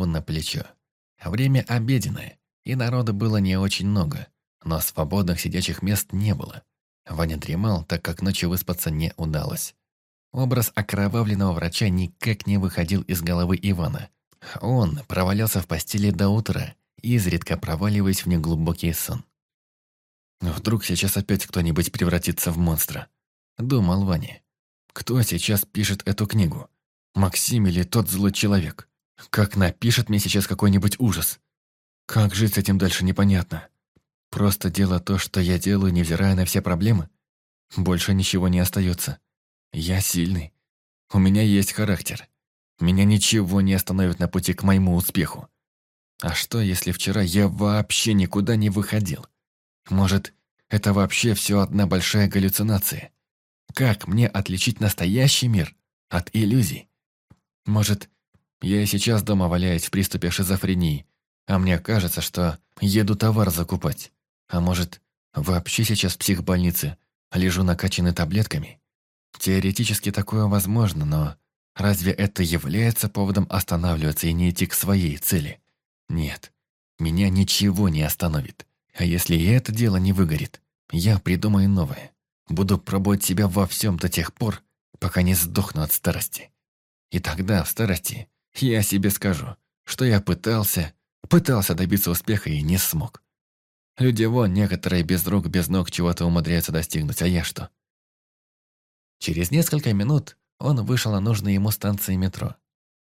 голову на плечо. Время обеденное, и народу было не очень много, но свободных сидячих мест не было. Ваня дремал, так как ночью выспаться не удалось. Образ окровавленного врача никак не выходил из головы Ивана. Он провалялся в постели до утра, изредка проваливаясь в неглубокий сон. «Вдруг сейчас опять кто-нибудь превратится в монстра?» – думал Ваня. «Кто сейчас пишет эту книгу? Максим или тот злой человек? Как напишет мне сейчас какой-нибудь ужас? Как жить с этим дальше непонятно. Просто дело то, что я делаю, невзирая на все проблемы. Больше ничего не остается. Я сильный. У меня есть характер. Меня ничего не остановит на пути к моему успеху. А что, если вчера я вообще никуда не выходил? Может, это вообще все одна большая галлюцинация? Как мне отличить настоящий мир от иллюзий? Может, я сейчас дома валяюсь в приступе шизофрении, а мне кажется, что еду товар закупать. А может, вообще сейчас в психбольнице лежу накачанный таблетками? Теоретически такое возможно, но разве это является поводом останавливаться и не идти к своей цели? Нет, меня ничего не остановит. А если и это дело не выгорит, я придумаю новое. Буду пробовать себя во всем до тех пор, пока не сдохну от старости. И тогда, в старости, я себе скажу, что я пытался, пытался добиться успеха и не смог. Люди вон, некоторые без рук, без ног чего-то умудряются достигнуть, а я что? Через несколько минут он вышел на нужной ему станции метро.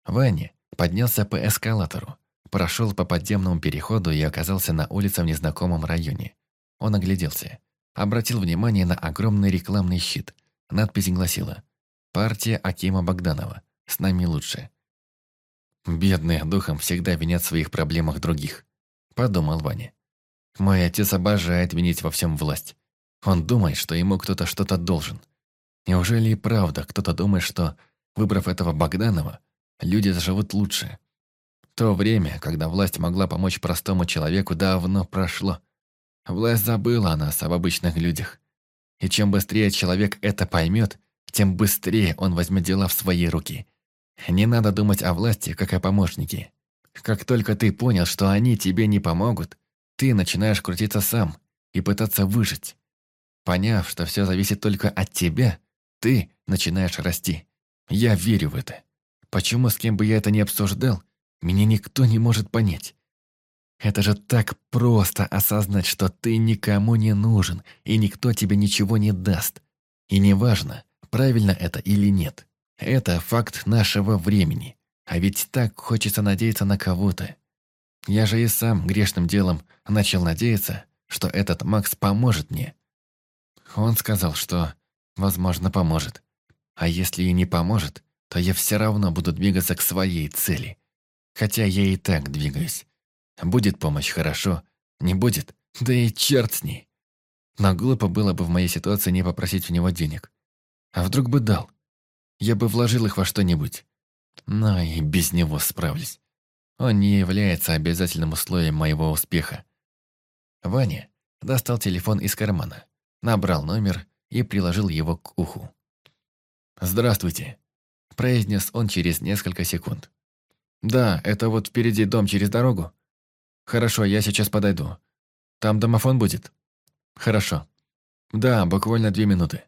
Ваня поднялся по эскалатору, прошел по подземному переходу и оказался на улице в незнакомом районе. Он огляделся. Обратил внимание на огромный рекламный щит. Надпись гласила «Партия Акима Богданова. С нами лучше». «Бедные духом всегда винят в своих проблемах других», – подумал Ваня. Мой отец обожает винить во всем власть. Он думает, что ему кто-то что-то должен. Неужели и правда кто-то думает, что, выбрав этого Богданова, люди заживут лучше? То время, когда власть могла помочь простому человеку, давно прошло. Власть забыла о нас, об обычных людях. И чем быстрее человек это поймет, тем быстрее он возьмет дела в свои руки. Не надо думать о власти, как о помощнике. Как только ты понял, что они тебе не помогут, ты начинаешь крутиться сам и пытаться выжить. Поняв, что все зависит только от тебя, ты начинаешь расти. Я верю в это. Почему с кем бы я это ни обсуждал, меня никто не может понять. Это же так просто осознать, что ты никому не нужен, и никто тебе ничего не даст. И неважно, правильно это или нет. Это факт нашего времени. А ведь так хочется надеяться на кого-то. Я же и сам грешным делом начал надеяться, что этот Макс поможет мне. Он сказал, что, возможно, поможет. А если и не поможет, то я все равно буду двигаться к своей цели. Хотя я и так двигаюсь. Будет помощь хорошо, не будет, да и черт с ней. Но глупо было бы в моей ситуации не попросить у него денег. А вдруг бы дал? Я бы вложил их во что-нибудь. Но и без него справлюсь. Он не является обязательным условием моего успеха. Ваня достал телефон из кармана, набрал номер и приложил его к уху. «Здравствуйте», – произнес он через несколько секунд. «Да, это вот впереди дом через дорогу. Хорошо, я сейчас подойду. Там домофон будет?» «Хорошо. Да, буквально две минуты».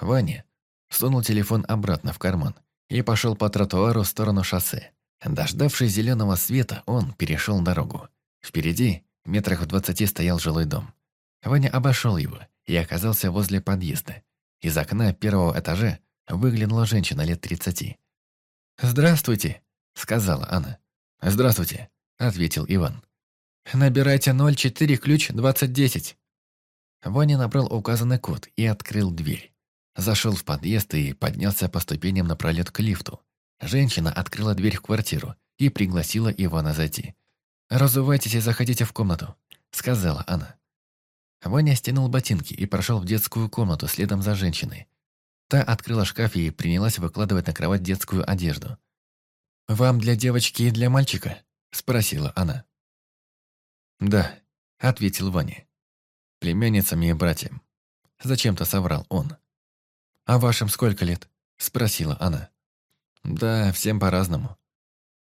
Ваня сунул телефон обратно в карман и пошел по тротуару в сторону шоссе. Дождавшись зеленого света, он перешел дорогу. Впереди, метрах в двадцати, стоял жилой дом. Ваня обошел его и оказался возле подъезда. Из окна первого этажа выглянула женщина лет тридцати. «Здравствуйте», — сказала она. «Здравствуйте», — ответил Иван. «Набирайте 04 ключ 2010». Ваня набрал указанный код и открыл дверь. Зашел в подъезд и поднялся по ступеням напролет к лифту. Женщина открыла дверь в квартиру и пригласила Ивана зайти. «Разувайтесь и заходите в комнату», — сказала она. Ваня стянул ботинки и прошел в детскую комнату следом за женщиной. Та открыла шкаф и принялась выкладывать на кровать детскую одежду. «Вам для девочки и для мальчика?» – спросила она. «Да», – ответил Ваня. «Племянницам и братьям». Зачем-то соврал он. «А вашим сколько лет?» – спросила она. Да, всем по-разному.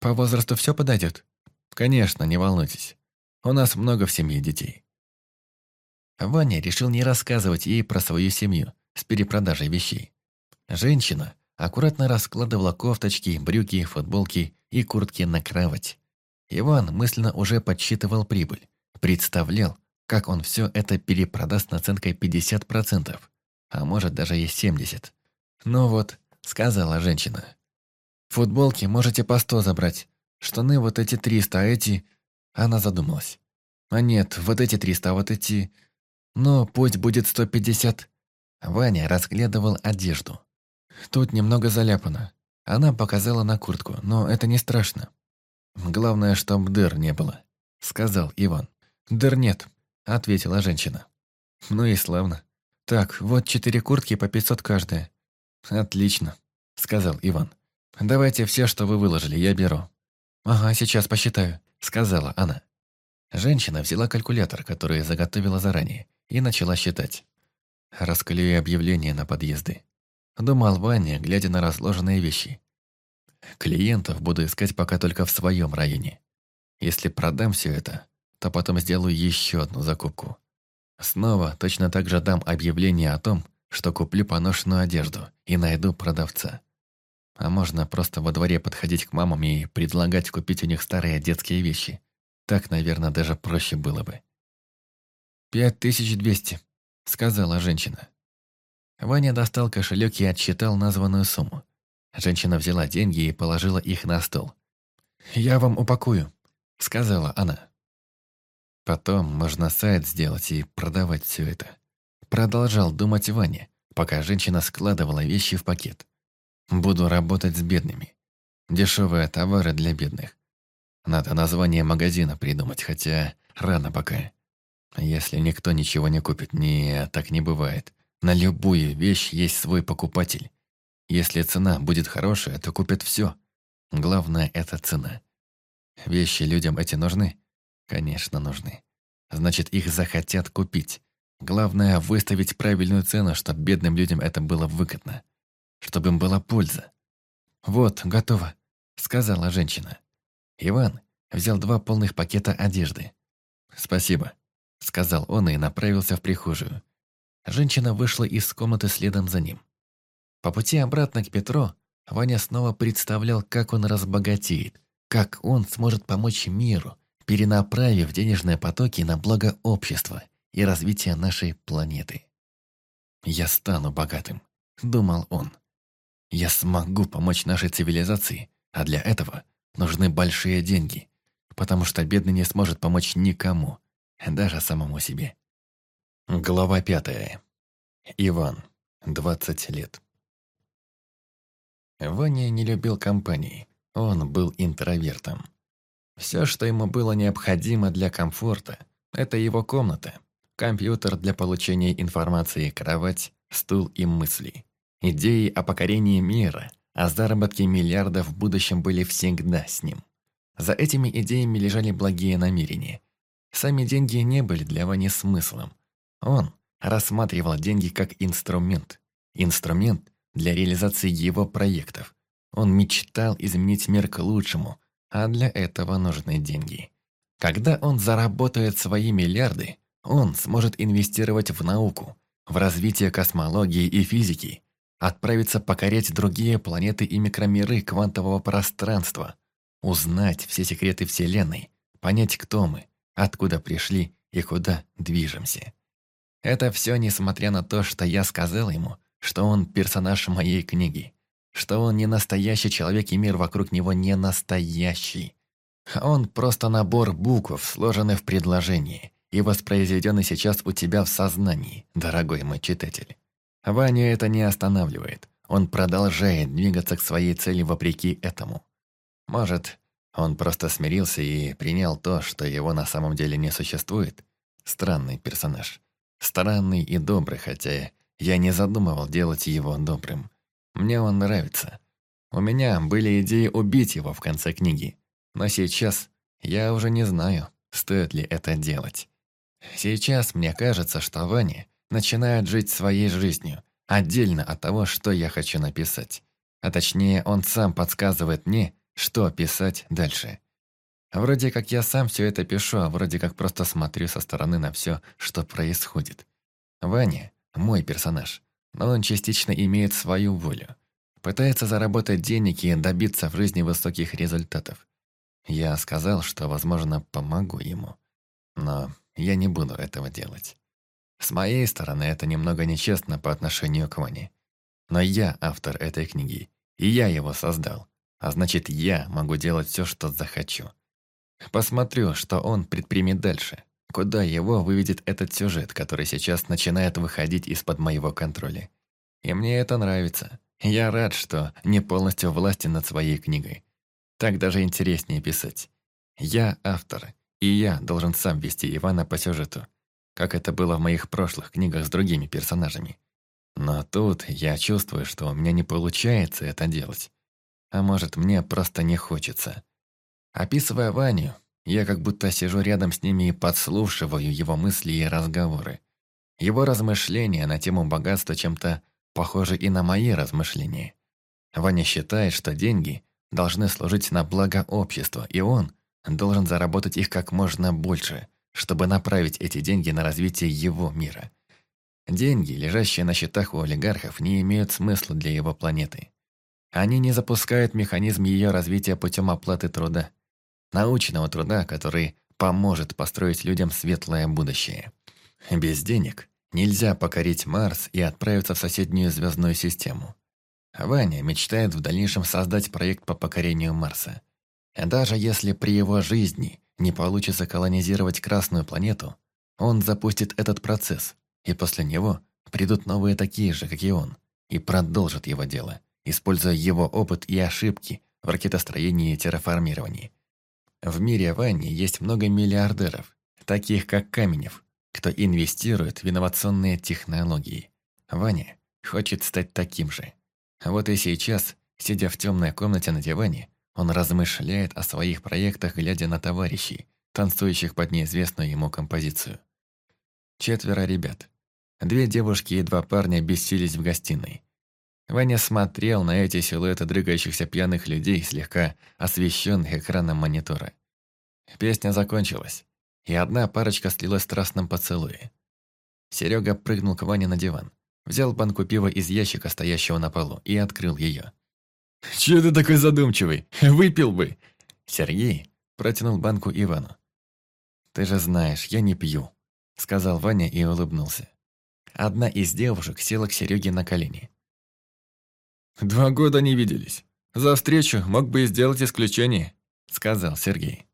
По возрасту все подойдет? Конечно, не волнуйтесь. У нас много в семье детей. Ваня решил не рассказывать ей про свою семью с перепродажей вещей. Женщина аккуратно раскладывала кофточки, брюки, футболки и куртки на кровать. Иван мысленно уже подсчитывал прибыль, представлял, как он все это перепродаст наценкой 50%, а может даже и 70%. «Ну вот», — сказала женщина. «Футболки можете по 100 забрать, штаны вот эти 300, а эти...» Она задумалась. «А нет, вот эти 300, а вот эти...» «Ну, пусть будет 150». Ваня разглядывал одежду. «Тут немного заляпано». Она показала на куртку, но это не страшно. «Главное, чтоб дыр не было», — сказал Иван. «Дыр нет», — ответила женщина. «Ну и славно. Так, вот четыре куртки по пятьсот каждая». «Отлично», — сказал Иван. «Давайте все, что вы выложили, я беру». «Ага, сейчас посчитаю», — сказала она. Женщина взяла калькулятор, который заготовила заранее, и начала считать. Расклею объявления на подъезды. Думал Ваня, глядя на разложенные вещи. Клиентов буду искать пока только в своем районе. Если продам все это, то потом сделаю еще одну закупку. Снова точно так же дам объявление о том, что куплю поношенную одежду и найду продавца. А можно просто во дворе подходить к мамам и предлагать купить у них старые детские вещи. Так, наверное, даже проще было бы. «Пять тысяч двести», — сказала женщина. Ваня достал кошелек и отсчитал названную сумму. Женщина взяла деньги и положила их на стол. «Я вам упакую», — сказала она. Потом можно сайт сделать и продавать все это. Продолжал думать Ваня, пока женщина складывала вещи в пакет. Буду работать с бедными. Дешевые товары для бедных. Надо название магазина придумать, хотя рано пока. Если никто ничего не купит, не, так не бывает. На любую вещь есть свой покупатель. Если цена будет хорошая, то купят все. Главное – это цена. Вещи людям эти нужны? Конечно, нужны. Значит, их захотят купить. Главное – выставить правильную цену, чтобы бедным людям это было выгодно. Чтобы им была польза. «Вот, готово», – сказала женщина. Иван взял два полных пакета одежды. «Спасибо», – сказал он и направился в прихожую. Женщина вышла из комнаты следом за ним. По пути обратно к Петру Ваня снова представлял, как он разбогатеет, как он сможет помочь миру, перенаправив денежные потоки на благо общества и развитие нашей планеты. «Я стану богатым», — думал он. «Я смогу помочь нашей цивилизации, а для этого нужны большие деньги, потому что бедный не сможет помочь никому, даже самому себе». Глава пятая. Иван, 20 лет. Ваня не любил компании, он был интровертом. Все, что ему было необходимо для комфорта, это его комната, компьютер для получения информации, кровать, стул и мысли. Идеи о покорении мира, о заработке миллиардов в будущем были всегда с ним. За этими идеями лежали благие намерения. Сами деньги не были для Вани смыслом. Он рассматривал деньги как инструмент. Инструмент для реализации его проектов. Он мечтал изменить мир к лучшему, а для этого нужны деньги. Когда он заработает свои миллиарды, он сможет инвестировать в науку, в развитие космологии и физики, отправиться покорять другие планеты и микромиры квантового пространства, узнать все секреты Вселенной, понять, кто мы, откуда пришли и куда движемся. Это все несмотря на то, что я сказал ему, что он персонаж моей книги что он не настоящий человек и мир вокруг него не настоящий. Он просто набор букв, сложенных в предложении и воспроизведенный сейчас у тебя в сознании, дорогой мой читатель. Ваню это не останавливает. Он продолжает двигаться к своей цели вопреки этому. Может, он просто смирился и принял то, что его на самом деле не существует? Странный персонаж. Странный и добрый, хотя я не задумывал делать его добрым. Мне он нравится. У меня были идеи убить его в конце книги. Но сейчас я уже не знаю, стоит ли это делать. Сейчас мне кажется, что Ваня начинает жить своей жизнью, отдельно от того, что я хочу написать. А точнее, он сам подсказывает мне, что писать дальше. Вроде как я сам все это пишу, а вроде как просто смотрю со стороны на все, что происходит. Ваня – мой персонаж, но он частично имеет свою волю. Пытается заработать денег и добиться в жизни высоких результатов. Я сказал, что, возможно, помогу ему. Но я не буду этого делать. С моей стороны, это немного нечестно по отношению к Ване. Но я автор этой книги, и я его создал. А значит, я могу делать все, что захочу. Посмотрю, что он предпримет дальше. Куда его выведет этот сюжет, который сейчас начинает выходить из-под моего контроля. И мне это нравится. Я рад, что не полностью властен над своей книгой. Так даже интереснее писать. Я автор, и я должен сам вести Ивана по сюжету, как это было в моих прошлых книгах с другими персонажами. Но тут я чувствую, что у меня не получается это делать. А может, мне просто не хочется. Описывая Ваню, я как будто сижу рядом с ними и подслушиваю его мысли и разговоры. Его размышления на тему богатства чем-то похожи и на мои размышления. Ваня считает, что деньги должны служить на благо общества, и он должен заработать их как можно больше, чтобы направить эти деньги на развитие его мира. Деньги, лежащие на счетах у олигархов, не имеют смысла для его планеты. Они не запускают механизм ее развития путем оплаты труда научного труда, который поможет построить людям светлое будущее. Без денег нельзя покорить Марс и отправиться в соседнюю звездную систему. Ваня мечтает в дальнейшем создать проект по покорению Марса. Даже если при его жизни не получится колонизировать Красную планету, он запустит этот процесс, и после него придут новые такие же, как и он, и продолжат его дело, используя его опыт и ошибки в ракетостроении и терраформировании. В мире Вани есть много миллиардеров, таких как Каменев, кто инвестирует в инновационные технологии. Ваня хочет стать таким же. Вот и сейчас, сидя в темной комнате на диване, он размышляет о своих проектах, глядя на товарищей, танцующих под неизвестную ему композицию. Четверо ребят. Две девушки и два парня бесились в гостиной. Ваня смотрел на эти силуэты дрыгающихся пьяных людей, слегка освещенных экраном монитора. Песня закончилась, и одна парочка слилась в страстном поцелуе. Серега прыгнул к Ване на диван, взял банку пива из ящика, стоящего на полу, и открыл ее. «Чего ты такой задумчивый? Выпил бы!» Сергей протянул банку Ивану. «Ты же знаешь, я не пью», — сказал Ваня и улыбнулся. Одна из девушек села к Сереге на колени. «Два года не виделись. За встречу мог бы и сделать исключение», — сказал Сергей.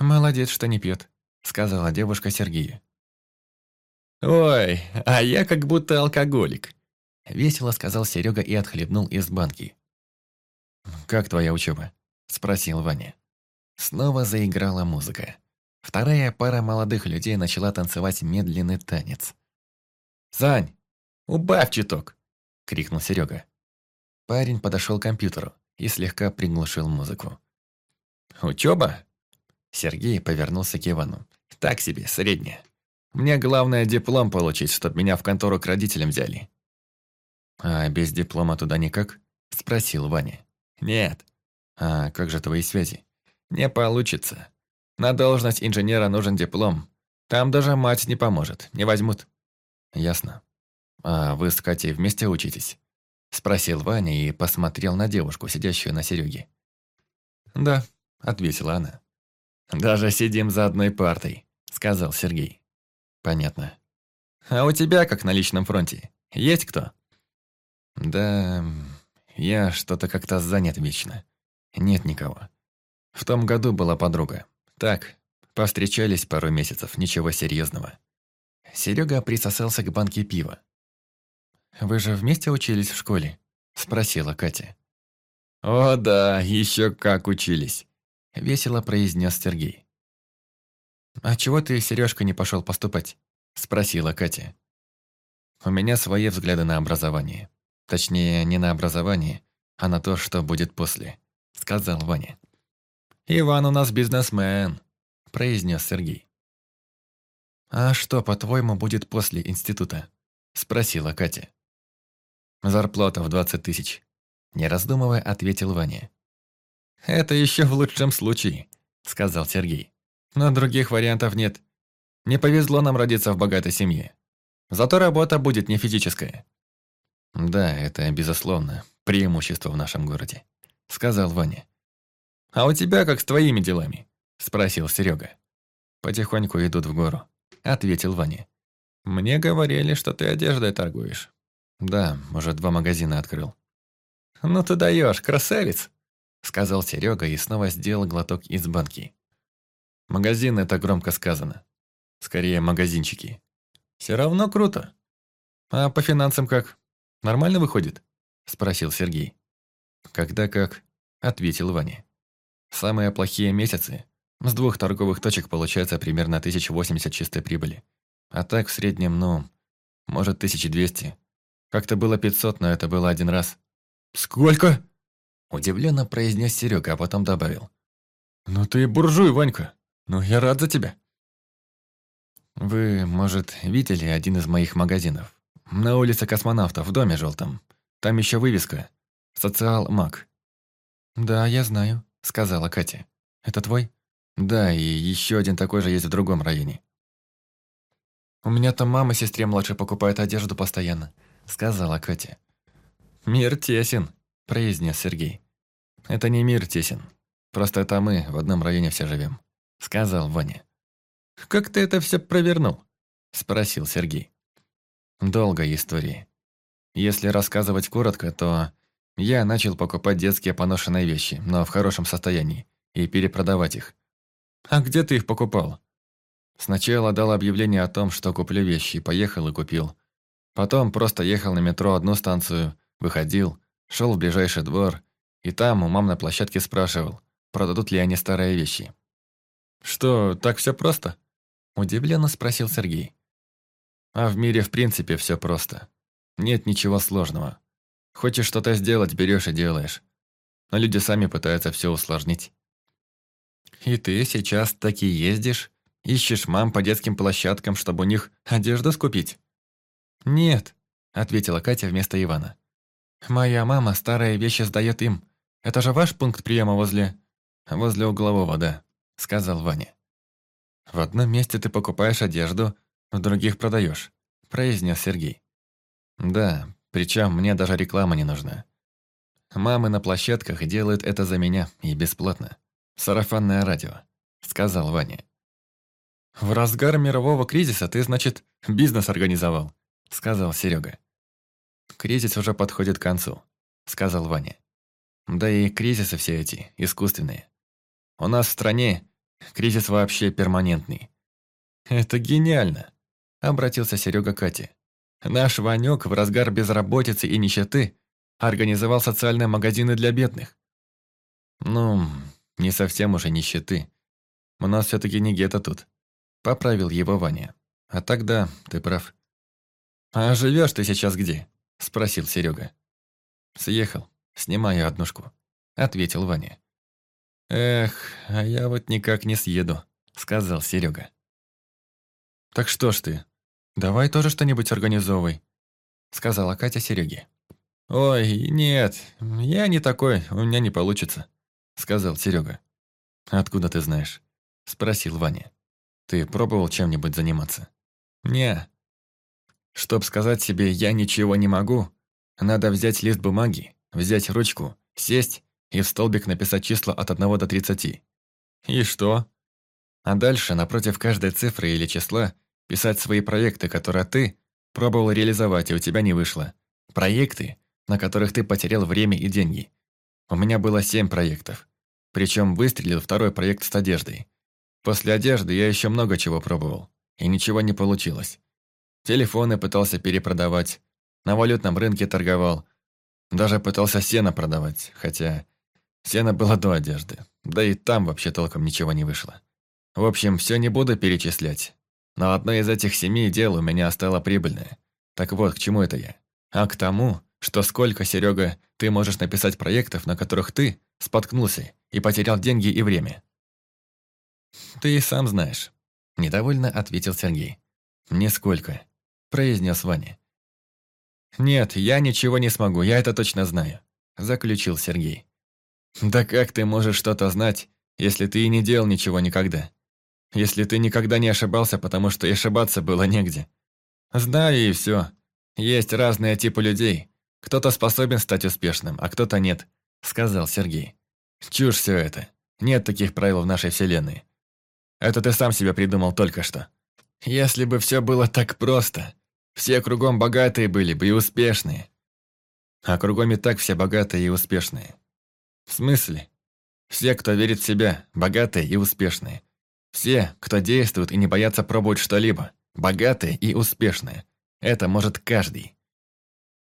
«Молодец, что не пьет», — сказала девушка Сергею. «Ой, а я как будто алкоголик», — весело сказал Серега и отхлебнул из банки. «Как твоя учеба?» — спросил Ваня. Снова заиграла музыка. Вторая пара молодых людей начала танцевать медленный танец. «Сань, убавь чуток!» — крикнул Серега. Парень подошел к компьютеру и слегка приглушил музыку. «Учеба?» Сергей повернулся к Ивану. «Так себе, средняя. Мне главное диплом получить, чтобы меня в контору к родителям взяли». «А без диплома туда никак?» Спросил Ваня. «Нет». «А как же твои связи?» «Не получится. На должность инженера нужен диплом. Там даже мать не поможет, не возьмут». «Ясно. А вы с Катей вместе учитесь?» Спросил Ваня и посмотрел на девушку, сидящую на Сереге. «Да», — ответила она. «Даже сидим за одной партой», — сказал Сергей. «Понятно. А у тебя, как на личном фронте, есть кто?» «Да, я что-то как-то занят вечно. Нет никого. В том году была подруга. Так, повстречались пару месяцев, ничего серьезного. Серега присосался к банке пива. «Вы же вместе учились в школе?» – спросила Катя. «О да, еще как учились», – весело произнес Сергей. «А чего ты, Сережка, не пошел поступать?» – спросила Катя. «У меня свои взгляды на образование. Точнее, не на образование, а на то, что будет после», – сказал Ваня. «Иван у нас бизнесмен», – произнес Сергей. «А что, по-твоему, будет после института?» – спросила Катя. «Зарплата в двадцать тысяч», – не раздумывая, ответил Ваня. «Это еще в лучшем случае», — сказал Сергей. «Но других вариантов нет. Не повезло нам родиться в богатой семье. Зато работа будет не физическая». «Да, это, безусловно, преимущество в нашем городе», — сказал Ваня. «А у тебя как с твоими делами?» — спросил Серега. «Потихоньку идут в гору», — ответил Ваня. «Мне говорили, что ты одеждой торгуешь». «Да, уже два магазина открыл». «Ну ты даешь, красавец!» — сказал Серега и снова сделал глоток из банки. «Магазин — это громко сказано. Скорее, магазинчики. Все равно круто. А по финансам как? Нормально выходит?» — спросил Сергей. «Когда как?» — ответил Ваня. «Самые плохие месяцы. С двух торговых точек получается примерно 1080 чистой прибыли. А так в среднем, ну, может, 1200. Как-то было 500, но это было один раз. «Сколько?» Удивленно произнес Серега, а потом добавил. «Ну ты буржуй, Ванька. Ну я рад за тебя». «Вы, может, видели один из моих магазинов? На улице космонавтов, в доме желтом. Там еще вывеска. Социал Маг». «Да, я знаю», — сказала Катя. «Это твой?» «Да, и еще один такой же есть в другом районе». «У меня там мама сестре младшей покупает одежду постоянно», — сказала Катя. «Мир тесен», – произнес Сергей. «Это не мир тесен. Просто это мы в одном районе все живем», – сказал Ваня. «Как ты это все провернул?» – спросил Сергей. «Долгая история. Если рассказывать коротко, то я начал покупать детские поношенные вещи, но в хорошем состоянии, и перепродавать их. А где ты их покупал?» Сначала дал объявление о том, что куплю вещи, поехал и купил. Потом просто ехал на метро одну станцию, Выходил, шел в ближайший двор, и там у мам на площадке спрашивал, продадут ли они старые вещи. «Что, так все просто?» – удивленно спросил Сергей. «А в мире в принципе все просто. Нет ничего сложного. Хочешь что-то сделать, берешь и делаешь. Но люди сами пытаются все усложнить». «И ты сейчас таки ездишь? Ищешь мам по детским площадкам, чтобы у них одежду скупить?» «Нет», – ответила Катя вместо Ивана. «Моя мама старые вещи сдает им. Это же ваш пункт приема возле...» «Возле углового, да», — сказал Ваня. «В одном месте ты покупаешь одежду, в других продаешь», — произнес Сергей. «Да, причем мне даже реклама не нужна. Мамы на площадках делают это за меня и бесплатно. Сарафанное радио», — сказал Ваня. «В разгар мирового кризиса ты, значит, бизнес организовал», — сказал Серега. «Кризис уже подходит к концу», — сказал Ваня. «Да и кризисы все эти, искусственные. У нас в стране кризис вообще перманентный». «Это гениально», — обратился Серега к Кате. «Наш Ванек в разгар безработицы и нищеты организовал социальные магазины для бедных». «Ну, не совсем уже нищеты. У нас все-таки не гетто тут», — поправил его Ваня. «А тогда ты прав». «А живешь ты сейчас где?» – спросил Серега. «Съехал. Снимаю однушку», – ответил Ваня. «Эх, а я вот никак не съеду», – сказал Серега. «Так что ж ты, давай тоже что-нибудь организовывай», – сказала Катя Сереге. «Ой, нет, я не такой, у меня не получится», – сказал Серега. «Откуда ты знаешь?» – спросил Ваня. «Ты пробовал чем-нибудь заниматься?» «Не, Чтоб сказать себе «я ничего не могу», надо взять лист бумаги, взять ручку, сесть и в столбик написать числа от 1 до 30. И что? А дальше, напротив каждой цифры или числа, писать свои проекты, которые ты пробовал реализовать, и у тебя не вышло. Проекты, на которых ты потерял время и деньги. У меня было семь проектов. Причем выстрелил второй проект с одеждой. После одежды я еще много чего пробовал, и ничего не получилось. Телефоны пытался перепродавать. На валютном рынке торговал. Даже пытался сено продавать, хотя сено было до одежды. Да и там вообще толком ничего не вышло. В общем, все не буду перечислять. Но одно из этих семи дел у меня стало прибыльное. Так вот, к чему это я? А к тому, что сколько, Серега, ты можешь написать проектов, на которых ты споткнулся и потерял деньги и время. Ты и сам знаешь. Недовольно ответил Сергей. Нисколько произнес Ваня. «Нет, я ничего не смогу, я это точно знаю», – заключил Сергей. Да как ты можешь что-то знать, если ты и не делал ничего никогда? Если ты никогда не ошибался, потому что и ошибаться было негде. Знаю и все. Есть разные типы людей. Кто-то способен стать успешным, а кто-то нет, сказал Сергей. Чушь все это. Нет таких правил в нашей вселенной. Это ты сам себе придумал только что. Если бы все было так просто, все кругом богатые были бы и успешные. А кругом и так все богатые и успешные. В смысле? Все, кто верит в себя, богатые и успешные. Все, кто действует и не боятся пробовать что-либо, богатые и успешные. Это может каждый.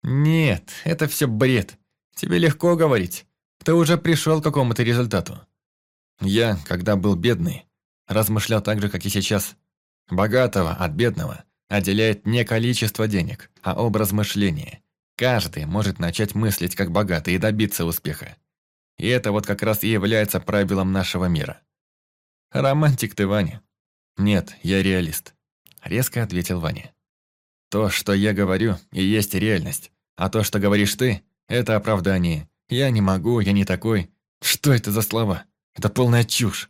Нет, это все бред. Тебе легко говорить. Ты уже пришел к какому-то результату. Я, когда был бедный, размышлял так же, как и сейчас. Богатого от бедного отделяет не количество денег, а образ мышления. Каждый может начать мыслить как богатый и добиться успеха. И это вот как раз и является правилом нашего мира. Романтик ты, Ваня. Нет, я реалист. Резко ответил Ваня. То, что я говорю, и есть реальность. А то, что говоришь ты, это оправдание. Я не могу, я не такой. Что это за слова? Это полная чушь.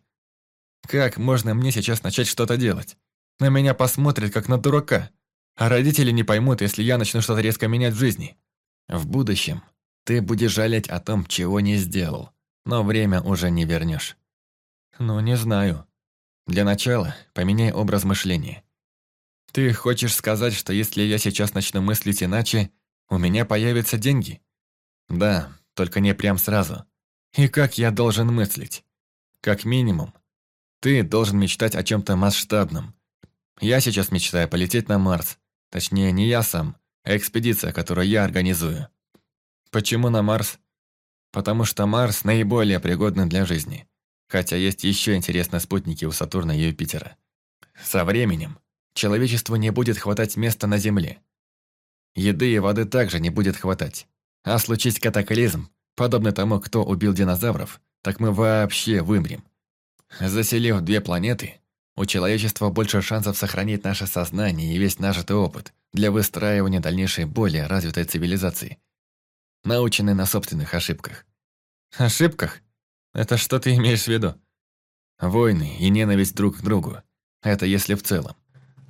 Как можно мне сейчас начать что-то делать? На меня посмотрят, как на дурака. А родители не поймут, если я начну что-то резко менять в жизни. В будущем ты будешь жалеть о том, чего не сделал. Но время уже не вернешь. Ну, не знаю. Для начала поменяй образ мышления. Ты хочешь сказать, что если я сейчас начну мыслить иначе, у меня появятся деньги? Да, только не прям сразу. И как я должен мыслить? Как минимум, ты должен мечтать о чем-то масштабном. Я сейчас мечтаю полететь на Марс. Точнее, не я сам, а экспедиция, которую я организую. Почему на Марс? Потому что Марс наиболее пригодный для жизни. Хотя есть еще интересные спутники у Сатурна и Юпитера. Со временем человечеству не будет хватать места на Земле. Еды и воды также не будет хватать. А случись катаклизм, подобный тому, кто убил динозавров, так мы вообще вымрем. Заселив две планеты, у человечества больше шансов сохранить наше сознание и весь нажитый опыт для выстраивания дальнейшей более развитой цивилизации, наученной на собственных ошибках. Ошибках? Это что ты имеешь в виду? Войны и ненависть друг к другу. Это если в целом.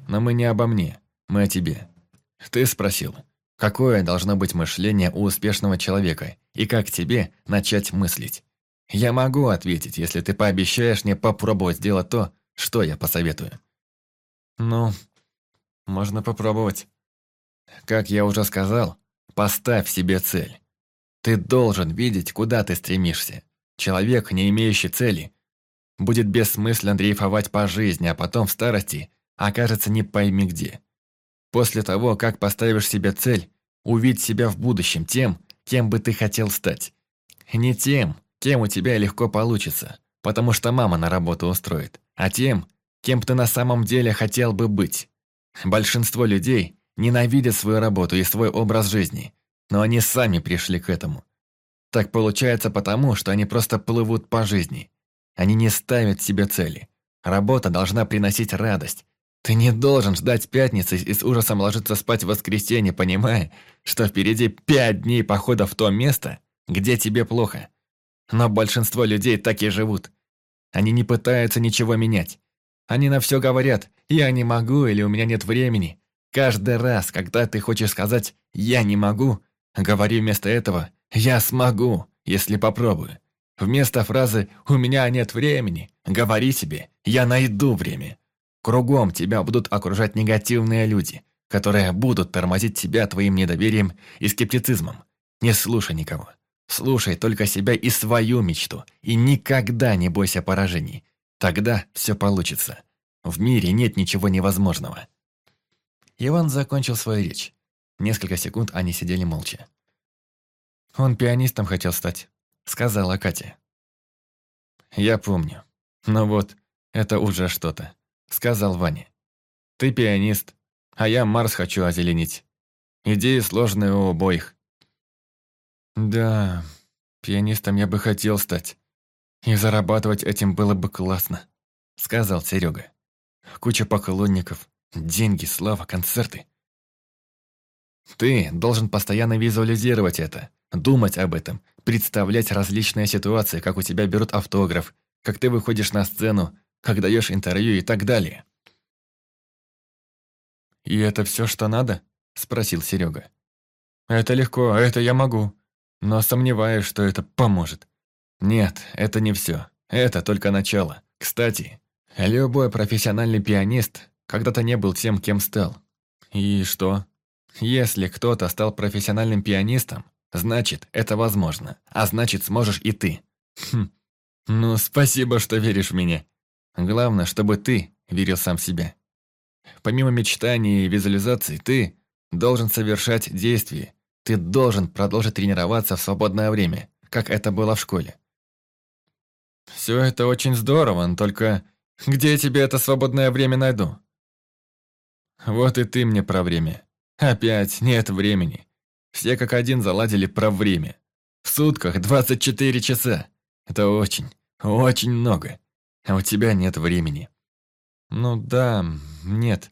Но мы не обо мне, мы о тебе. Ты спросил, какое должно быть мышление у успешного человека и как тебе начать мыслить. Я могу ответить, если ты пообещаешь мне попробовать сделать то, что я посоветую. Ну, можно попробовать. Как я уже сказал, поставь себе цель. Ты должен видеть, куда ты стремишься. Человек, не имеющий цели, будет бессмысленно дрейфовать по жизни, а потом в старости окажется не пойми где. После того, как поставишь себе цель, увидь себя в будущем тем, кем бы ты хотел стать. Не тем, кем у тебя легко получится, потому что мама на работу устроит, а тем, кем ты на самом деле хотел бы быть. Большинство людей ненавидят свою работу и свой образ жизни, но они сами пришли к этому. Так получается потому, что они просто плывут по жизни. Они не ставят себе цели. Работа должна приносить радость. Ты не должен ждать пятницы и с ужасом ложиться спать в воскресенье, понимая, что впереди пять дней похода в то место, где тебе плохо. Но большинство людей так и живут. Они не пытаются ничего менять. Они на все говорят «я не могу» или «у меня нет времени». Каждый раз, когда ты хочешь сказать «я не могу», говори вместо этого «я смогу, если попробую». Вместо фразы «у меня нет времени» говори себе «я найду время». Кругом тебя будут окружать негативные люди, которые будут тормозить тебя твоим недоверием и скептицизмом. Не слушай никого. Слушай только себя и свою мечту, и никогда не бойся поражений. Тогда все получится. В мире нет ничего невозможного. Иван закончил свою речь. Несколько секунд они сидели молча. «Он пианистом хотел стать», — сказала Катя. «Я помню. Но вот, это уже что-то», — сказал Ваня. «Ты пианист, а я Марс хочу озеленить. Идеи сложные у обоих. Да, пианистом я бы хотел стать. И зарабатывать этим было бы классно, сказал Серега. Куча поклонников, деньги, слава, концерты. Ты должен постоянно визуализировать это, думать об этом, представлять различные ситуации, как у тебя берут автограф, как ты выходишь на сцену, как даешь интервью и так далее. «И это все, что надо?» – спросил Серега. «Это легко, это я могу, но сомневаюсь, что это поможет». «Нет, это не все. Это только начало. Кстати, любой профессиональный пианист когда-то не был тем, кем стал. И что? Если кто-то стал профессиональным пианистом, значит, это возможно. А значит, сможешь и ты. Хм. Ну, спасибо, что веришь в меня. Главное, чтобы ты верил сам в себя. Помимо мечтаний и визуализаций, ты должен совершать действия. Ты должен продолжить тренироваться в свободное время, как это было в школе. Все это очень здорово, только где я тебе это свободное время найду? Вот и ты мне про время. Опять нет времени. Все как один заладили про время. В сутках 24 часа. Это очень, очень много. А у тебя нет времени. Ну да, нет.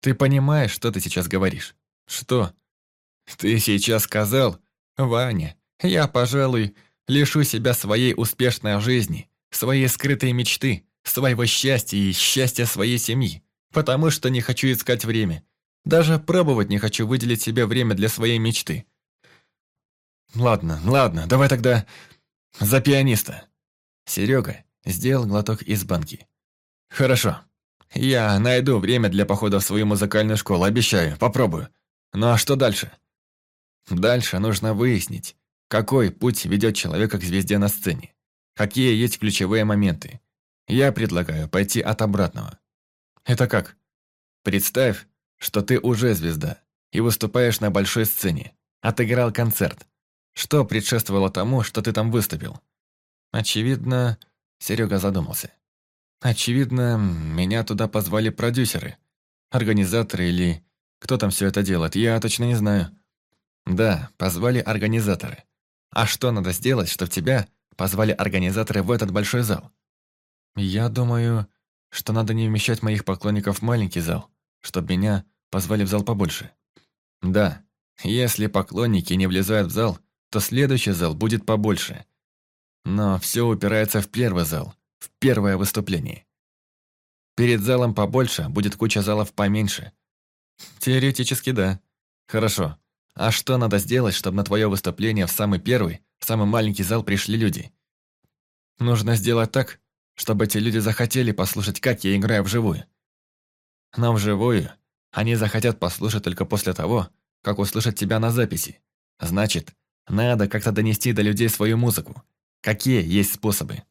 Ты понимаешь, что ты сейчас говоришь? Что? Ты сейчас сказал, Ваня, я, пожалуй, лишу себя своей успешной жизни, своей скрытой мечты, своего счастья и счастья своей семьи, потому что не хочу искать время. Даже пробовать не хочу выделить себе время для своей мечты. Ладно, ладно, давай тогда за пианиста. Серега сделал глоток из банки. Хорошо. Я найду время для похода в свою музыкальную школу, обещаю, попробую. Ну а что дальше? Дальше нужно выяснить, какой путь ведет человека к звезде на сцене. Какие есть ключевые моменты. Я предлагаю пойти от обратного. Это как? Представь, что ты уже звезда и выступаешь на большой сцене. Отыграл концерт. Что предшествовало тому, что ты там выступил? Очевидно, Серега задумался. Очевидно, меня туда позвали продюсеры, организаторы или кто там все это делает, я точно не знаю. Да, позвали организаторы. А что надо сделать, чтобы тебя позвали организаторы в этот большой зал? Я думаю, что надо не вмещать моих поклонников в маленький зал, чтобы меня позвали в зал побольше. Да, если поклонники не влезают в зал, то следующий зал будет побольше. Но все упирается в первый зал, в первое выступление. Перед залом побольше, будет куча залов поменьше. Теоретически да. Хорошо. А что надо сделать, чтобы на твое выступление в самый первый, самый маленький зал пришли люди? Нужно сделать так, чтобы эти люди захотели послушать, как я играю вживую. Но вживую они захотят послушать только после того, как услышат тебя на записи. Значит, надо как-то донести до людей свою музыку. Какие есть способы?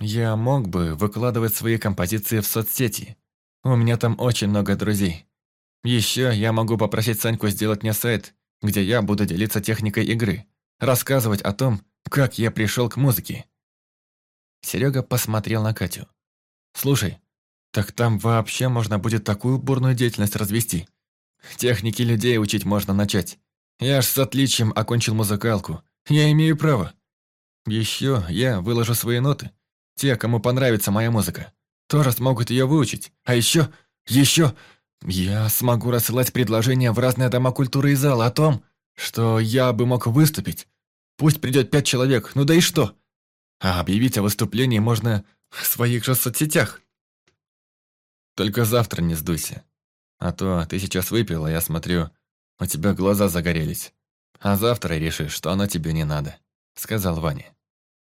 Я мог бы выкладывать свои композиции в соцсети. У меня там очень много друзей. Еще я могу попросить Саньку сделать мне сайт, где я буду делиться техникой игры, рассказывать о том, как я пришел к музыке. Серега посмотрел на Катю. «Слушай, так там вообще можно будет такую бурную деятельность развести. Техники людей учить можно начать. Я ж с отличием окончил музыкалку. Я имею право. Еще я выложу свои ноты. Те, кому понравится моя музыка, тоже смогут ее выучить. А еще, еще, я смогу рассылать предложения в разные дома культуры и зала о том, что я бы мог выступить. Пусть придет пять человек, ну да и что? А объявить о выступлении можно в своих же соцсетях. Только завтра не сдуйся. А то ты сейчас выпила, я смотрю, у тебя глаза загорелись. А завтра решишь, что оно тебе не надо», — сказал Ваня.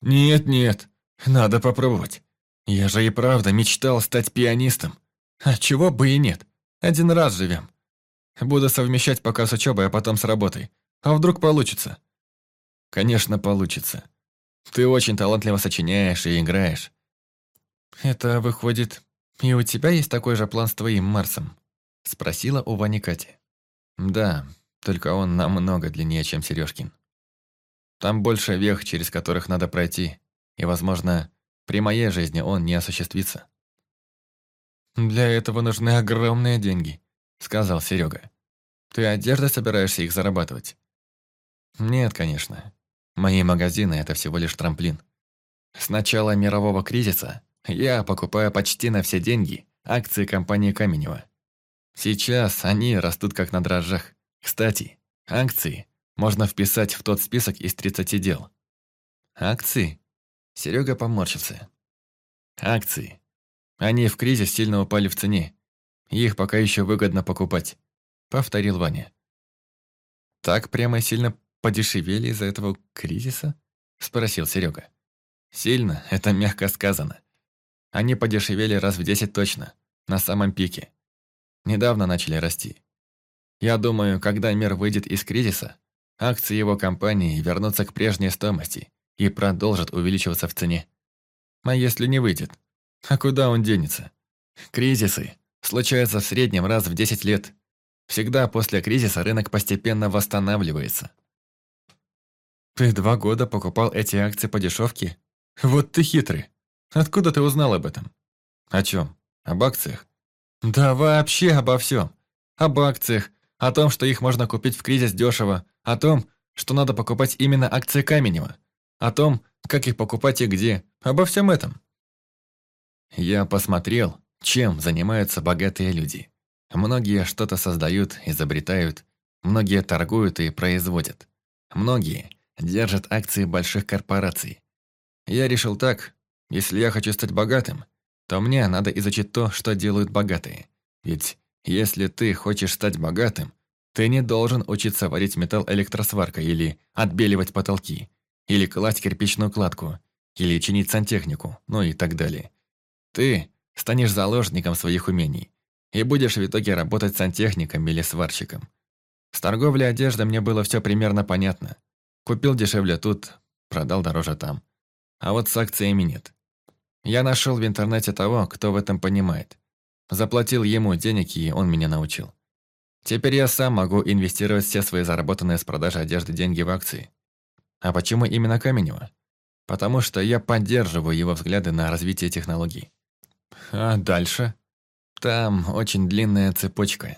«Нет-нет, надо попробовать. Я же и правда мечтал стать пианистом. А чего бы и нет. Один раз живем. Буду совмещать пока с учебой, а потом с работой. А вдруг получится?» «Конечно, получится. Ты очень талантливо сочиняешь и играешь». «Это выходит, и у тебя есть такой же план с твоим Марсом?» Спросила у Вани Кати. «Да, только он намного длиннее, чем Сережкин. Там больше вех, через которых надо пройти, и, возможно, при моей жизни он не осуществится». «Для этого нужны огромные деньги», — сказал Серега. «Ты одеждой собираешься их зарабатывать?» «Нет, конечно. Мои магазины — это всего лишь трамплин. С начала мирового кризиса я покупаю почти на все деньги акции компании Каменева. Сейчас они растут как на дрожжах. Кстати, акции можно вписать в тот список из 30 дел. Акции? Серега поморщился. Акции. Они в кризис сильно упали в цене. Их пока еще выгодно покупать. Повторил Ваня. Так прямо сильно подешевели из-за этого кризиса? Спросил Серега. Сильно, это мягко сказано. Они подешевели раз в десять точно, на самом пике. Недавно начали расти. Я думаю, когда мир выйдет из кризиса, акции его компании вернутся к прежней стоимости и продолжат увеличиваться в цене. А если не выйдет? А куда он денется? Кризисы случаются в среднем раз в 10 лет. Всегда после кризиса рынок постепенно восстанавливается. Ты два года покупал эти акции по дешевке? Вот ты хитрый. Откуда ты узнал об этом? О чем? Об акциях? Да вообще обо всем. Об акциях, о том, что их можно купить в кризис дешево, о том, что надо покупать именно акции Каменева, о том, как их покупать и где, обо всем этом. Я посмотрел, чем занимаются богатые люди. Многие что-то создают, изобретают, многие торгуют и производят. Многие держат акции больших корпораций. Я решил так, если я хочу стать богатым, то мне надо изучить то, что делают богатые. Ведь если ты хочешь стать богатым, ты не должен учиться варить металл электросваркой или отбеливать потолки, или класть кирпичную кладку, или чинить сантехнику, ну и так далее. Ты станешь заложником своих умений и будешь в итоге работать сантехником или сварщиком. С торговлей одеждой мне было все примерно понятно. Купил дешевле тут, продал дороже там. А вот с акциями нет. Я нашел в интернете того, кто в этом понимает. Заплатил ему денег, и он меня научил. Теперь я сам могу инвестировать все свои заработанные с продажи одежды деньги в акции. А почему именно Каменева? Потому что я поддерживаю его взгляды на развитие технологий. А дальше? Там очень длинная цепочка.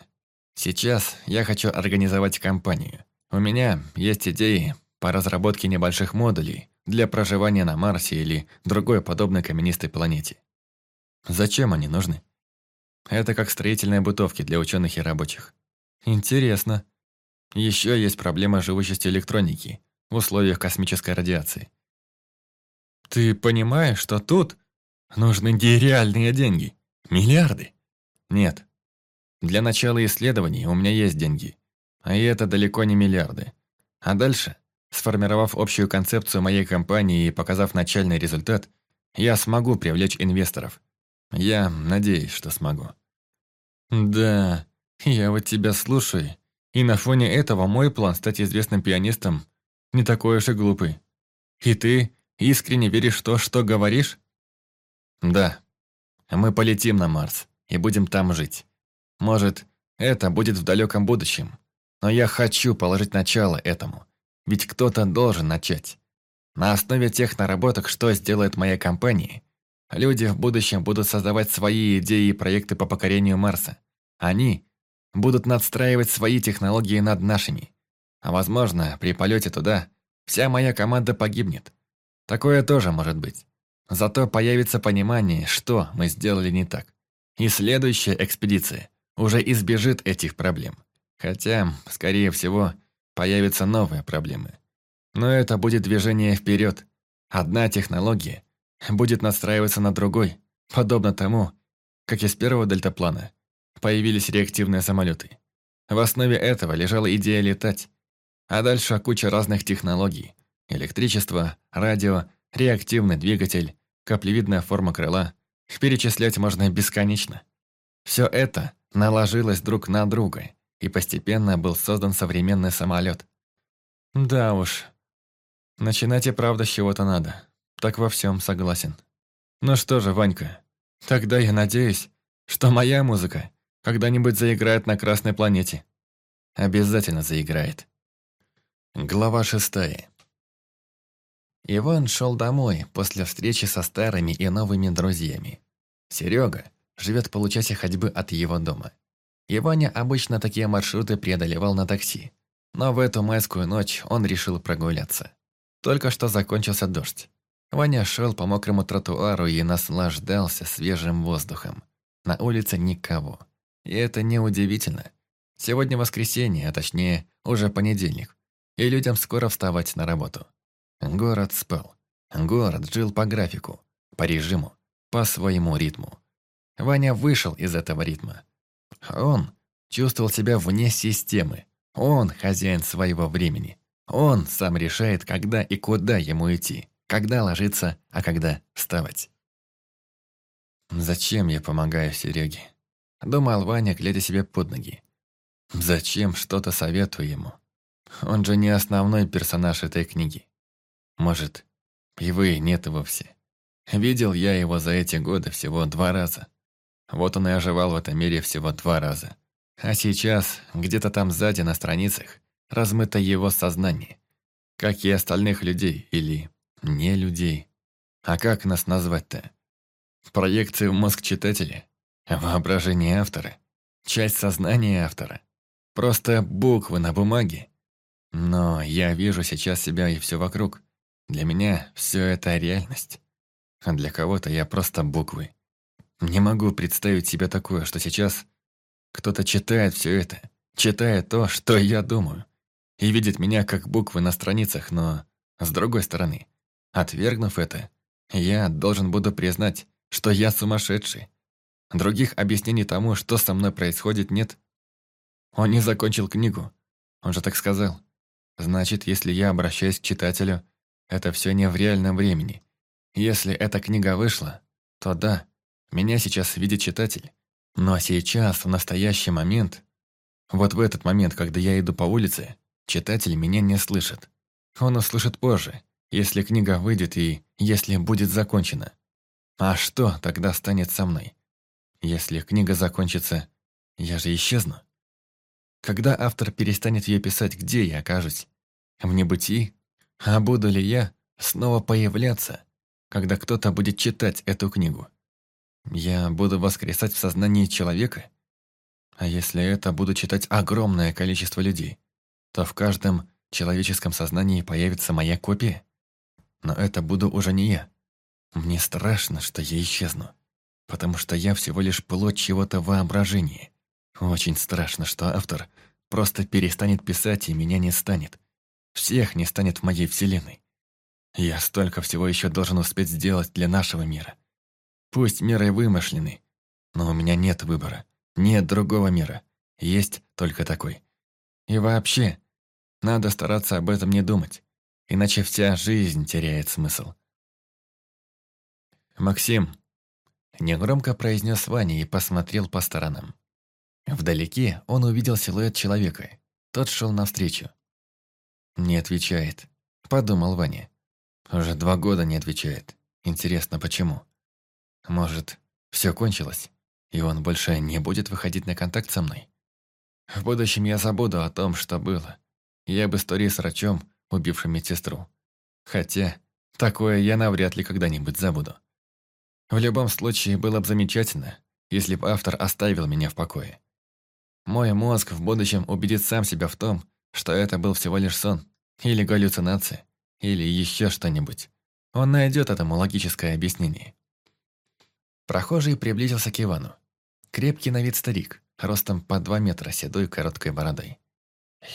Сейчас я хочу организовать компанию. У меня есть идеи по разработке небольших модулей для проживания на Марсе или другой подобной каменистой планете. Зачем они нужны? Это как строительные бытовки для ученых и рабочих. Интересно. Еще есть проблема живучести электроники в условиях космической радиации. Ты понимаешь, что тут нужны нереальные деньги? Миллиарды? Нет. Для начала исследований у меня есть деньги. А это далеко не миллиарды. А дальше, сформировав общую концепцию моей компании и показав начальный результат, я смогу привлечь инвесторов. Я надеюсь, что смогу. Да, я вот тебя слушаю, и на фоне этого мой план стать известным пианистом не такой уж и глупый. И ты искренне веришь в то, что говоришь? Да. Мы полетим на Марс и будем там жить. Может, это будет в далеком будущем. Но я хочу положить начало этому. Ведь кто-то должен начать. На основе тех наработок, что сделает моя компания, люди в будущем будут создавать свои идеи и проекты по покорению Марса. Они будут надстраивать свои технологии над нашими. А возможно, при полете туда вся моя команда погибнет. Такое тоже может быть. Зато появится понимание, что мы сделали не так. И следующая экспедиция уже избежит этих проблем. Хотя, скорее всего, появятся новые проблемы. Но это будет движение вперед. Одна технология будет настраиваться на другой, подобно тому, как из первого дельтаплана появились реактивные самолеты. В основе этого лежала идея летать, а дальше куча разных технологий. Электричество, радио, реактивный двигатель, каплевидная форма крыла. Перечислять можно бесконечно. Все это наложилось друг на друга, и постепенно был создан современный самолет. Да уж, начинать и правда с чего-то надо. Так во всем согласен. Ну что же, Ванька, тогда я надеюсь, что моя музыка когда-нибудь заиграет на Красной планете. Обязательно заиграет. Глава шестая. Иван шел домой после встречи со старыми и новыми друзьями. Серега живет в получасе ходьбы от его дома. Иваня обычно такие маршруты преодолевал на такси, но в эту майскую ночь он решил прогуляться. Только что закончился дождь. Ваня шел по мокрому тротуару и наслаждался свежим воздухом. На улице никого. И это неудивительно. Сегодня воскресенье, а точнее, уже понедельник, и людям скоро вставать на работу. Город спал. Город жил по графику, по режиму, по своему ритму. Ваня вышел из этого ритма. Он чувствовал себя вне системы. Он хозяин своего времени. Он сам решает, когда и куда ему идти, когда ложиться, а когда вставать. «Зачем я помогаю Сереге?» Думал Ваня, глядя себе под ноги. «Зачем что-то советую ему? Он же не основной персонаж этой книги. Может, его и нет вовсе. Видел я его за эти годы всего два раза. Вот он и оживал в этом мире всего два раза. А сейчас, где-то там сзади на страницах, размыто его сознание. Как и остальных людей, или не людей. А как нас назвать-то? Проекции в мозг читателя? Воображение автора? Часть сознания автора? Просто буквы на бумаге? Но я вижу сейчас себя и все вокруг. Для меня все это реальность. А для кого-то я просто буквы. Не могу представить себе такое, что сейчас кто-то читает все это, читает то, что я думаю, и видит меня как буквы на страницах, но с другой стороны, отвергнув это, я должен буду признать, что я сумасшедший. Других объяснений тому, что со мной происходит, нет. Он не закончил книгу. Он же так сказал. Значит, если я обращаюсь к читателю, это все не в реальном времени. Если эта книга вышла, то да, меня сейчас видит читатель. Но сейчас, в настоящий момент, вот в этот момент, когда я иду по улице, читатель меня не слышит. Он услышит позже, если книга выйдет и если будет закончена. А что тогда станет со мной? Если книга закончится, я же исчезну. Когда автор перестанет ее писать, где я окажусь? В небытии? А буду ли я снова появляться, когда кто-то будет читать эту книгу? Я буду воскресать в сознании человека? А если это буду читать огромное количество людей, то в каждом человеческом сознании появится моя копия? Но это буду уже не я. Мне страшно, что я исчезну, потому что я всего лишь плод чего-то воображения. Очень страшно, что автор просто перестанет писать и меня не станет. Всех не станет в моей вселенной. Я столько всего еще должен успеть сделать для нашего мира. Пусть мир и вымышленный, но у меня нет выбора. Нет другого мира. Есть только такой. И вообще, надо стараться об этом не думать, иначе вся жизнь теряет смысл. «Максим», — негромко произнес Ваня и посмотрел по сторонам. Вдалеке он увидел силуэт человека. Тот шел навстречу. «Не отвечает», — подумал Ваня. «Уже два года не отвечает. Интересно, почему? Может, все кончилось, и он больше не будет выходить на контакт со мной? В будущем я забуду о том, что было. Я бы истории с врачом, убившим медсестру. Хотя, такое я навряд ли когда-нибудь забуду. В любом случае, было бы замечательно, если бы автор оставил меня в покое. Мой мозг в будущем убедит сам себя в том, что это был всего лишь сон, или галлюцинация, или еще что-нибудь. Он найдет этому логическое объяснение. Прохожий приблизился к Ивану. Крепкий на вид старик, ростом по два метра, седой короткой бородой.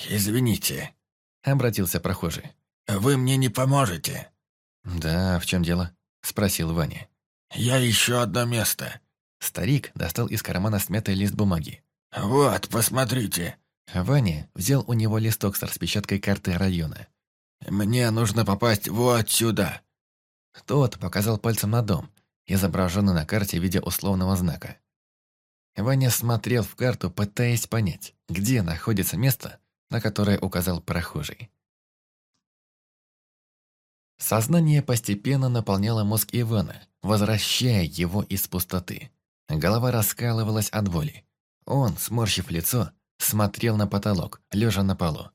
«Извините», — обратился прохожий. «Вы мне не поможете?» «Да, в чем дело?» — спросил Ваня. «Я ищу одно место». Старик достал из кармана смятый лист бумаги. «Вот, посмотрите». Ваня взял у него листок с распечаткой карты района. «Мне нужно попасть вот сюда». Тот показал пальцем на дом, изображенный на карте в виде условного знака. Ваня смотрел в карту, пытаясь понять, где находится место, на которое указал прохожий. Сознание постепенно наполняло мозг Ивана, возвращая его из пустоты. Голова раскалывалась от боли. Он, сморщив лицо, смотрел на потолок, лежа на полу,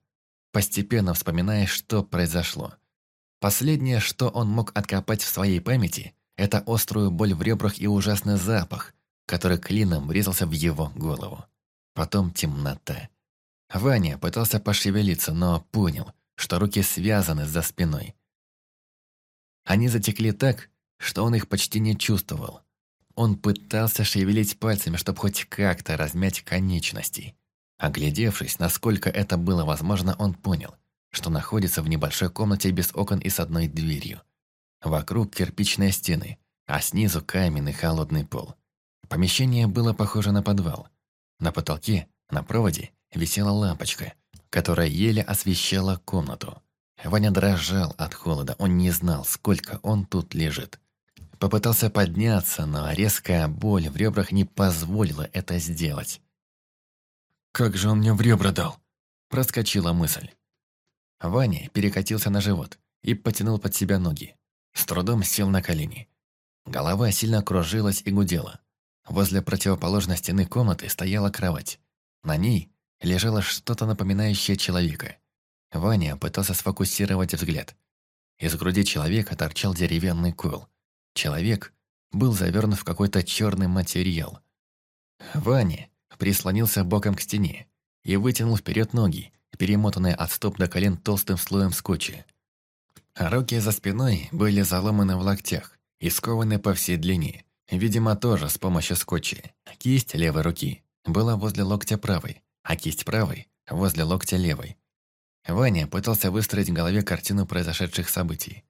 постепенно вспоминая, что произошло. Последнее, что он мог откопать в своей памяти, это острую боль в ребрах и ужасный запах, который клином врезался в его голову. Потом темнота. Ваня пытался пошевелиться, но понял, что руки связаны за спиной. Они затекли так, что он их почти не чувствовал. Он пытался шевелить пальцами, чтобы хоть как-то размять конечности. Оглядевшись, насколько это было возможно, он понял, что находится в небольшой комнате без окон и с одной дверью. Вокруг кирпичные стены, а снизу каменный холодный пол. Помещение было похоже на подвал. На потолке, на проводе, висела лампочка, которая еле освещала комнату. Ваня дрожал от холода, он не знал, сколько он тут лежит. Попытался подняться, но резкая боль в ребрах не позволила это сделать. «Как же он мне в ребра дал?» Проскочила мысль. Ваня перекатился на живот и потянул под себя ноги. С трудом сел на колени. Голова сильно кружилась и гудела. Возле противоположной стены комнаты стояла кровать. На ней лежало что-то напоминающее человека. Ваня пытался сфокусировать взгляд. Из груди человека торчал деревянный кол. Человек был завернут в какой-то черный материал. Ваня прислонился боком к стене и вытянул вперед ноги, перемотанные от стоп до колен толстым слоем скотча. Руки за спиной были заломаны в локтях и скованы по всей длине, видимо, тоже с помощью скотча. Кисть левой руки была возле локтя правой, а кисть правой – возле локтя левой. Ваня пытался выстроить в голове картину произошедших событий.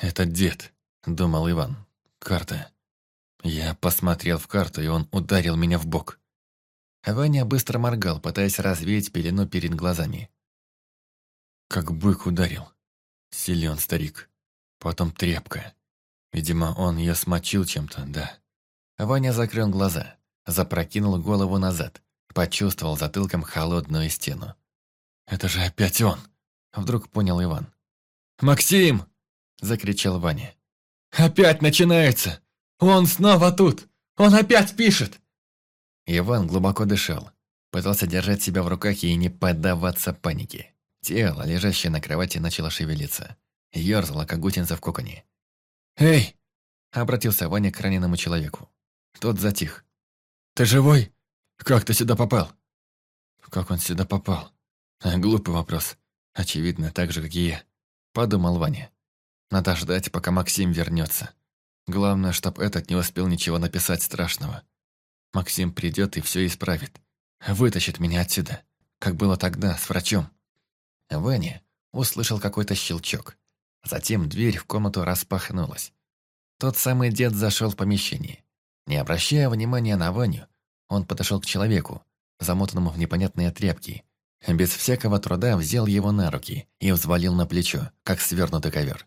«Это дед», – думал Иван. «Карта». Я посмотрел в карту, и он ударил меня в бок. Ваня быстро моргал, пытаясь развеять пелену перед глазами. Как бык ударил. Силен старик. Потом тряпка. Видимо, он ее смочил чем-то, да. Ваня закрыл глаза, запрокинул голову назад, почувствовал затылком холодную стену. «Это же опять он!» Вдруг понял Иван. «Максим!» Закричал Ваня. «Опять начинается! Он снова тут! Он опять пишет!» Иван глубоко дышал, пытался держать себя в руках и не поддаваться панике. Тело, лежащее на кровати, начало шевелиться. Ёрзало, как гутинца в коконе. «Эй!» – обратился Ваня к раненому человеку. Тот затих. «Ты живой? Как ты сюда попал?» «Как он сюда попал?» «Глупый вопрос. Очевидно, так же, как и я», – подумал Ваня. «Надо ждать, пока Максим вернется. Главное, чтоб этот не успел ничего написать страшного. Максим придет и все исправит. Вытащит меня отсюда, как было тогда с врачом». Ваня услышал какой-то щелчок. Затем дверь в комнату распахнулась. Тот самый дед зашел в помещение. Не обращая внимания на Ваню, он подошел к человеку, замотанному в непонятные тряпки. Без всякого труда взял его на руки и взвалил на плечо, как свернутый ковер.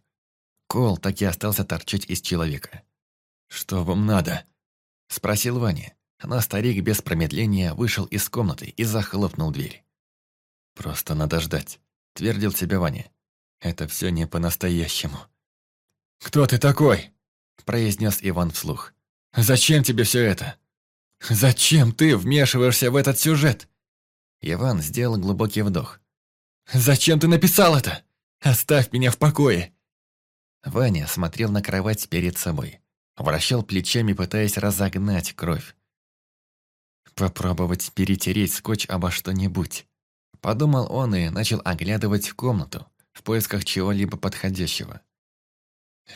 Кол так и остался торчать из человека. «Что вам надо?» – спросил Ваня. Но старик без промедления вышел из комнаты и захлопнул дверь. «Просто надо ждать», – твердил себе Ваня. «Это все не по-настоящему». «Кто ты такой?» – произнес Иван вслух. «Зачем тебе все это? Зачем ты вмешиваешься в этот сюжет?» Иван сделал глубокий вдох. «Зачем ты написал это? Оставь меня в покое!» Ваня смотрел на кровать перед собой. Вращал плечами, пытаясь разогнать кровь. Попробовать перетереть скотч обо что-нибудь. Подумал он и начал оглядывать комнату в поисках чего-либо подходящего.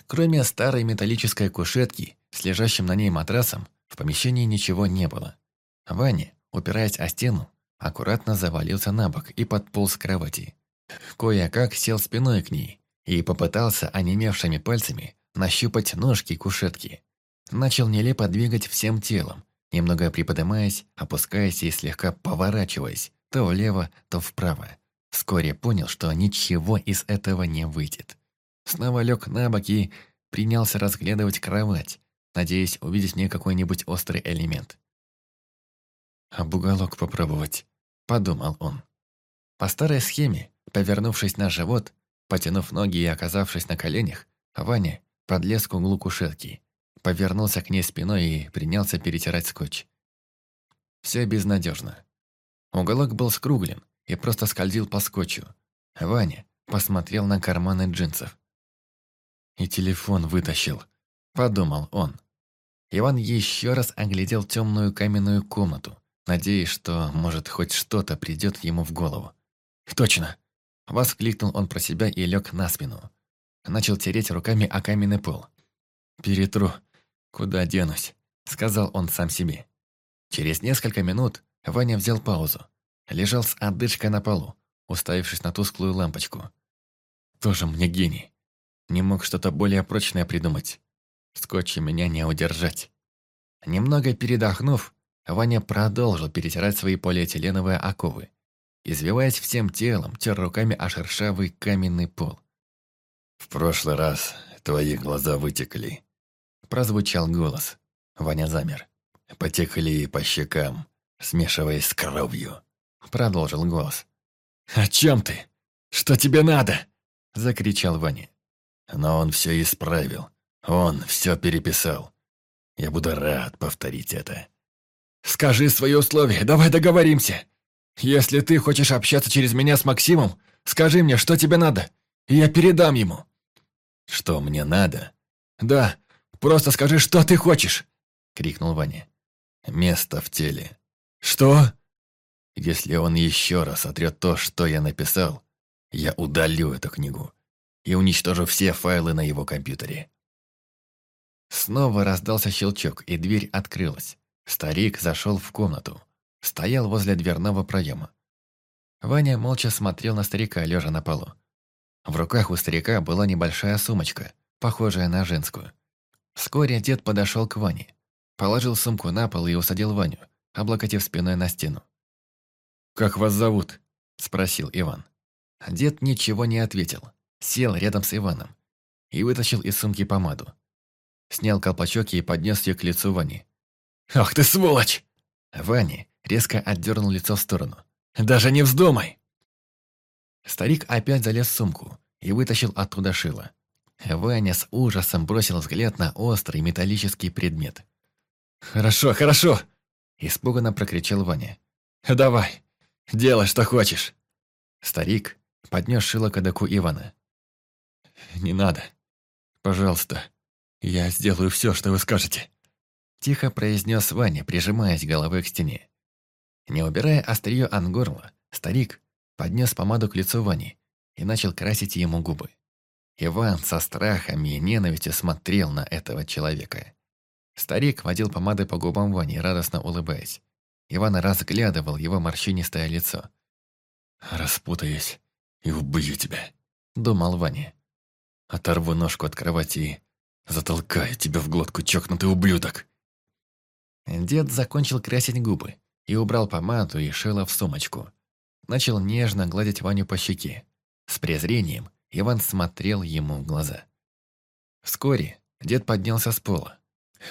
Кроме старой металлической кушетки с лежащим на ней матрасом, в помещении ничего не было. Ваня, упираясь о стену, аккуратно завалился на бок и подполз к кровати. Кое-как сел спиной к ней и попытался онемевшими пальцами нащупать ножки кушетки. Начал нелепо двигать всем телом, немного приподнимаясь, опускаясь и слегка поворачиваясь, то влево, то вправо. Вскоре понял, что ничего из этого не выйдет. Снова лег на бок и принялся разглядывать кровать, надеясь увидеть в ней какой-нибудь острый элемент. «Об уголок попробовать», — подумал он. По старой схеме, повернувшись на живот, потянув ноги и оказавшись на коленях, Ваня подлез к углу кушетки Повернулся к ней спиной и принялся перетирать скотч. Все безнадежно. Уголок был скруглен и просто скользил по скотчу. Ваня посмотрел на карманы джинсов. И телефон вытащил, подумал он. Иван еще раз оглядел темную каменную комнату, надеясь, что, может, хоть что-то придет ему в голову. «Точно!» – воскликнул он про себя и лег на спину. Начал тереть руками о каменный пол. «Перетру, «Куда денусь?» – сказал он сам себе. Через несколько минут Ваня взял паузу, лежал с отдышкой на полу, уставившись на тусклую лампочку. Тоже мне гений. Не мог что-то более прочное придумать. Скотча меня не удержать. Немного передохнув, Ваня продолжил перетирать свои полиэтиленовые оковы. Извиваясь всем телом, тер руками о шершавый каменный пол. «В прошлый раз твои глаза вытекли», — прозвучал голос. Ваня замер. «Потекли по щекам, смешиваясь с кровью», — продолжил голос. «О чем ты? Что тебе надо?» — закричал Ваня. Но он все исправил. Он все переписал. Я буду рад повторить это. «Скажи свои условия, давай договоримся. Если ты хочешь общаться через меня с Максимом, скажи мне, что тебе надо, и я передам ему». «Что мне надо?» «Да, просто скажи, что ты хочешь!» — крикнул Ваня. «Место в теле». «Что?» «Если он еще раз отрет то, что я написал, я удалю эту книгу и уничтожу все файлы на его компьютере». Снова раздался щелчок, и дверь открылась. Старик зашел в комнату. Стоял возле дверного проема. Ваня молча смотрел на старика, лежа на полу. В руках у старика была небольшая сумочка, похожая на женскую. Вскоре дед подошел к Ване, положил сумку на пол и усадил Ваню, облокотив спиной на стену. «Как вас зовут?» – спросил Иван. Дед ничего не ответил, сел рядом с Иваном и вытащил из сумки помаду. Снял колпачок и поднес ее к лицу Вани. «Ах ты сволочь!» Ваня резко отдернул лицо в сторону. «Даже не вздумай!» Старик опять залез в сумку и вытащил оттуда шило. Ваня с ужасом бросил взгляд на острый металлический предмет. «Хорошо, хорошо!» Испуганно прокричал Ваня. «Давай, делай, что хочешь!» Старик поднес шило кадаку Ивана. «Не надо. Пожалуйста, я сделаю все, что вы скажете!» Тихо произнес Ваня, прижимаясь головой к стене. Не убирая острие ангорла, старик поднес помаду к лицу Вани и начал красить ему губы. Иван со страхом и ненавистью смотрел на этого человека. Старик водил помадой по губам Вани, радостно улыбаясь. Иван разглядывал его морщинистое лицо. «Распутаюсь и убью тебя», — думал Ваня. «Оторву ножку от кровати и затолкаю тебя в глотку, чокнутый ублюдок». Дед закончил красить губы и убрал помаду и шило в сумочку. Начал нежно гладить Ваню по щеке. С презрением Иван смотрел ему в глаза. Вскоре дед поднялся с пола,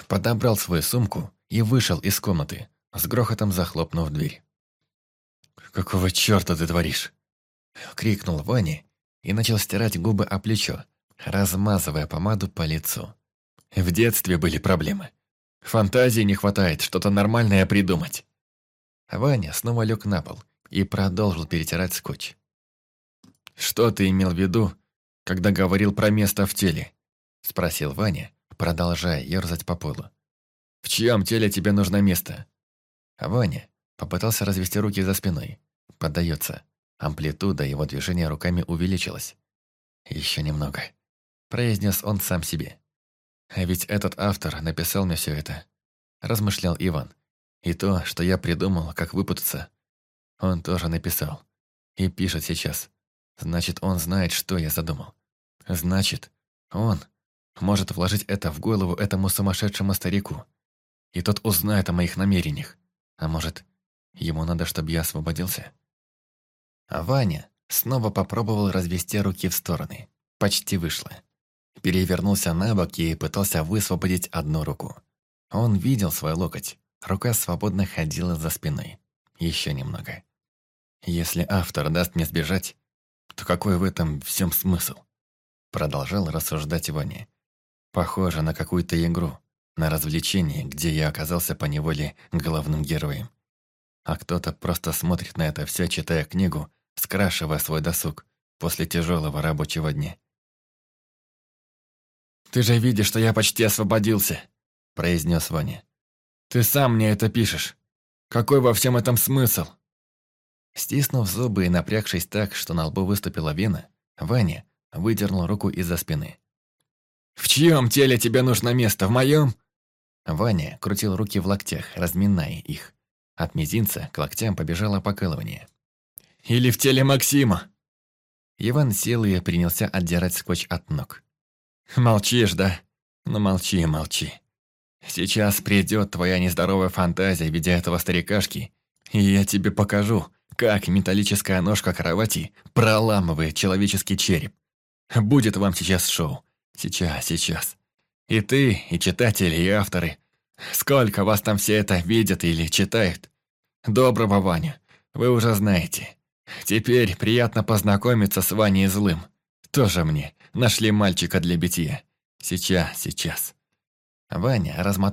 подобрал свою сумку и вышел из комнаты, с грохотом захлопнув дверь. «Какого черта ты творишь?» — крикнул Ваня и начал стирать губы о плечо, размазывая помаду по лицу. В детстве были проблемы. Фантазии не хватает что-то нормальное придумать. Ваня снова лег на пол и продолжил перетирать скотч. «Что ты имел в виду, когда говорил про место в теле?» Спросил Ваня, продолжая ерзать по полу. «В чьем теле тебе нужно место?» Ваня попытался развести руки за спиной. Поддается. Амплитуда его движения руками увеличилась. «Еще немного», – произнес он сам себе. А ведь этот автор написал мне все это. Размышлял Иван. И то, что я придумал, как выпутаться, он тоже написал. И пишет сейчас. Значит, он знает, что я задумал. Значит, он может вложить это в голову этому сумасшедшему старику. И тот узнает о моих намерениях. А может, ему надо, чтобы я освободился? А Ваня снова попробовал развести руки в стороны. Почти вышло перевернулся на бок и пытался высвободить одну руку. Он видел свой локоть. Рука свободно ходила за спиной. Еще немного. Если автор даст мне сбежать, то какой в этом всем смысл? Продолжал рассуждать Ваня. Похоже на какую-то игру, на развлечение, где я оказался по неволе главным героем. А кто-то просто смотрит на это все, читая книгу, скрашивая свой досуг после тяжелого рабочего дня. «Ты же видишь, что я почти освободился», – произнес Ваня. «Ты сам мне это пишешь. Какой во всем этом смысл?» Стиснув зубы и напрягшись так, что на лбу выступила вена, Ваня выдернул руку из-за спины. «В чьем теле тебе нужно место? В моем?» Ваня крутил руки в локтях, разминая их. От мизинца к локтям побежало покалывание. «Или в теле Максима!» Иван сел и принялся отдирать скотч от ног. «Молчишь, да? Ну молчи, молчи. Сейчас придет твоя нездоровая фантазия в виде этого старикашки, и я тебе покажу, как металлическая ножка кровати проламывает человеческий череп. Будет вам сейчас шоу. Сейчас, сейчас. И ты, и читатели, и авторы. Сколько вас там все это видят или читают? Доброго, Ваня. Вы уже знаете. Теперь приятно познакомиться с Ваней Злым. Тоже мне. Нашли мальчика для битья. Сейчас, сейчас. Ваня размотал